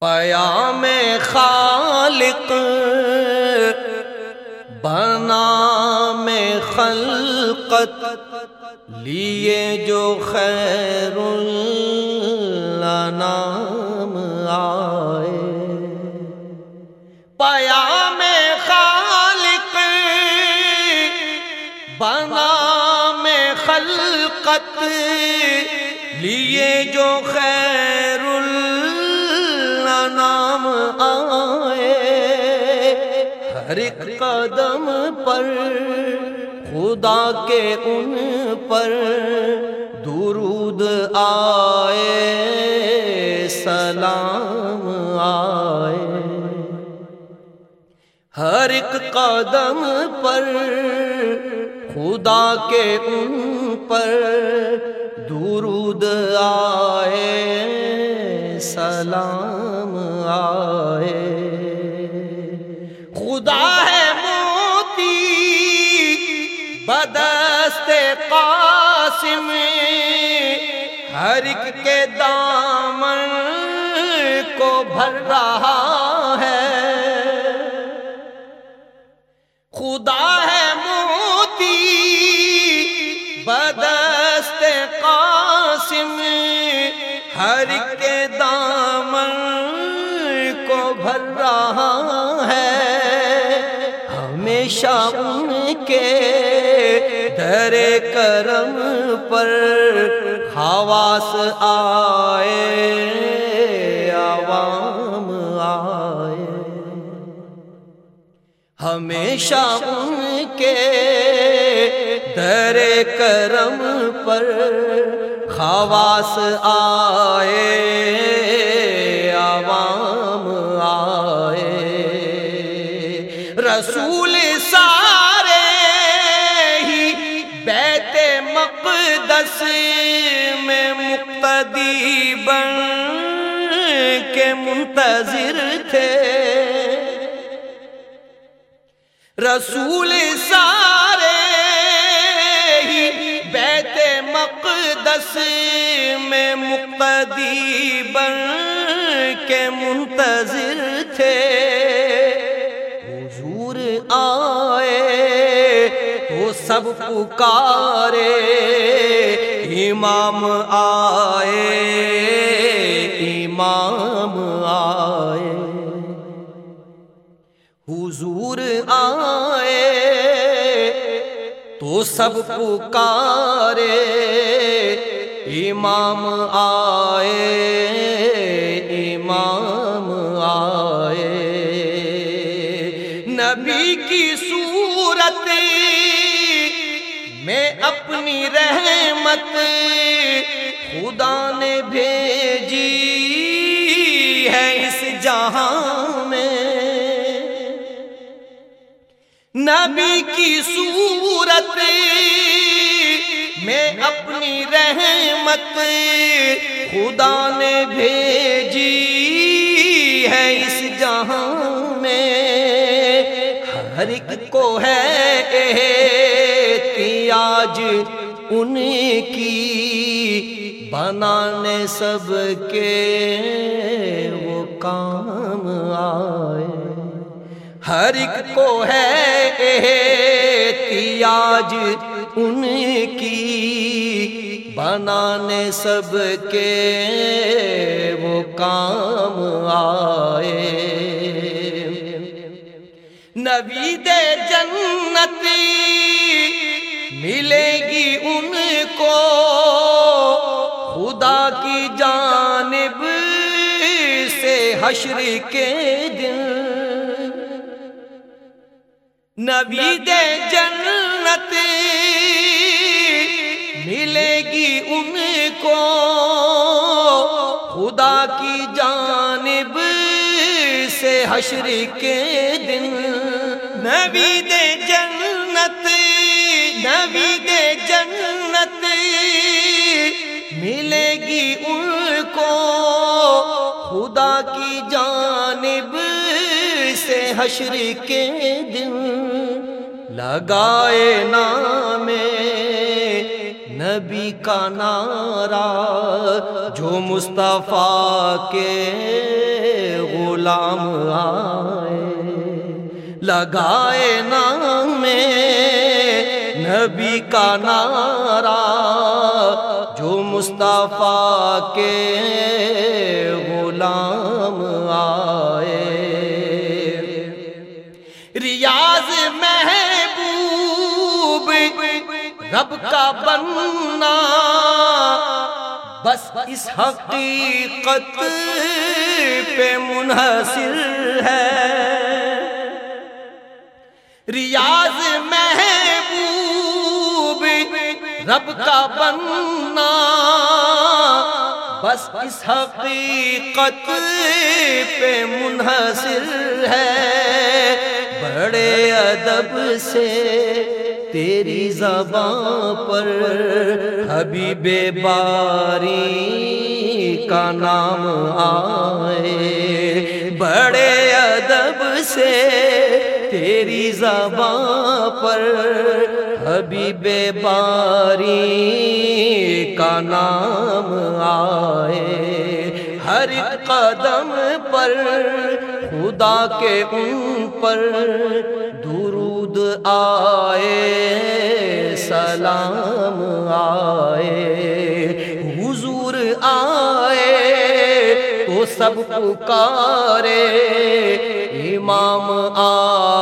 پیا میں خالق بنا میں خلقت لیے جو خیر نام آئے۔ پیا میں خالق بنا میں خلقت لیے جو خیر نام آئے۔ ہر ایک قدم پر خدا کے ان پر درود آئے، سلام آئے۔ ہر ایک قدم پر خدا کے ان پر درود آئے، سلام آئے۔ خدا ہے موتی، بدست قاسم، ہر ایک کے دامن کو بھر رہا ہے۔ خدا ہے موتی، بدست قاسم، ہر کے دامن بھر رہا ہے۔ ہمیشہ ان کے در کرم پر حواس آئے، عوام آئے۔ ہمیشہ ان کے در کرم پر خواص آئے۔ رسول سارے ہی بیت مقدس میں مقتدی بن کے منتظر تھے۔ رسول سارے ہی بیت مقدس میں مقتدی بن کے منتظر تھے۔ سب پکارے امام آئے امام آئے۔ حضور آئے تو سب پکارے امام آئے۔ میں اپنی رحمت۔ خدا نے بھیجی ہے اس جہاں میں۔ نبی کی صورت میں اپنی رحمت۔ خدا نے بھیجی ہے اس جہاں میں۔ ہر ایک کو ہے احتیاج ان کی بنانے سب کے وہ کام آئے۔ ہر ایک کو ہے احتیاج ان کی بنانے سب کے وہ کام آئے۔ نوید جنت ملے گی ان کو خدا کی جانب سے حشر کے دن۔ نوید جنت ملے گی ان کو خدا کی جانب سے حشر کے دن۔ نوید جنت جنت ملے گی ان کو۔ خدا کی جانب سے حشر کے دن لگائے نام نبی کا نعرہ، جو مصطفیٰ کے غلام آئے۔ لگائے نام نبی کا نعرہ جو مصطفیٰ کے غلام آئے۔ ریاض محبوب رب کا بننا، بس اس حقیقت پہ منحصر ہے۔ ریاض محبوب رب کا بننا، بس اس حقیقت پہ منحصر ہے۔ بڑے ادب سے تیری زبان پر حبیب باری کا نام آئے۔ بڑے ادب سے تیری زبان پر حبیب باری کا نام آئے۔ ہر قدم پر خدا کے ان پر درود آئے، سلام آئے۔ حضور آئے تو سب پکارے، امام آئے۔